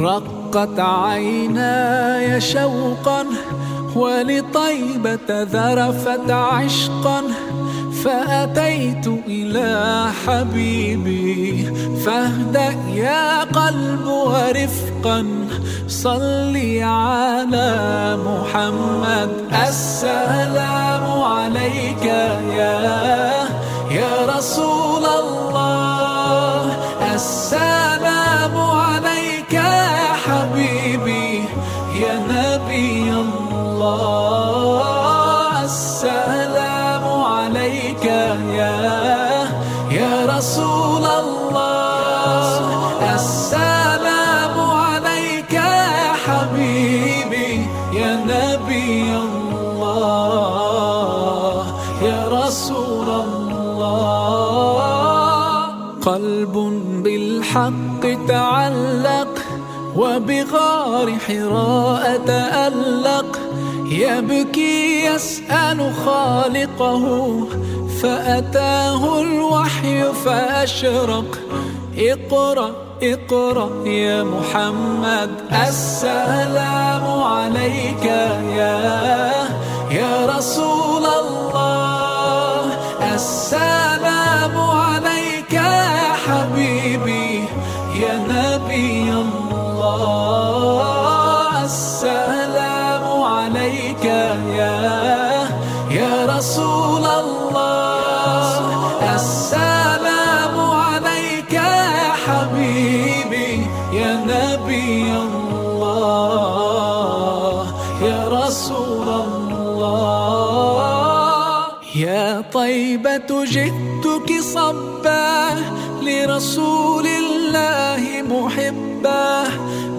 رقت عيناي شوقا ولطيبة ذرفت عشقا فأتيت إلى حبيبي فاهدأ يا قلب ورفقا صلي على محمد. السلام عليك يا يا رسول الله. رسول الله السلام عليك يا حبيبي يا نبي الله يا رسول الله. قلب بالحق تعلق وبغار حراء تألق يبكي يسأل خالقه فأتاه الوحي فأشرق. اقرأ اقرأ يا محمد. السلام عليك يا يا رسول الله. السلام عليك يا حبيبي يا نبي الله. السلام عليك يا يا رسول الله. حبيبي يا نبي الله يا رسول الله. يا طيبة جئتك صبا لرسول الله محبا.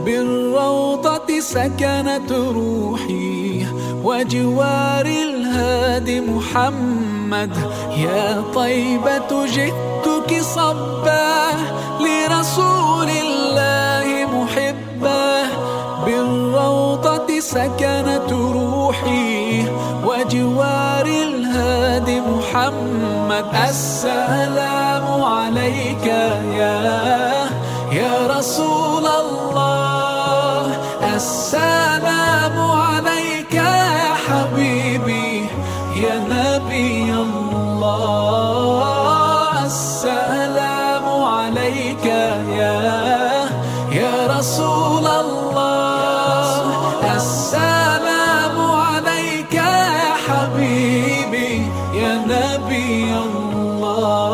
بالروضة سكنت روحي وجوار الهادي محمد. يا طيبة جئتك صبا سكنت روحي وجوار الهادي محمد. السلام عليك يا يا رسول الله. السلام عليك يا حبيبي يا نبي الله. السلام عليك يا نبي الله.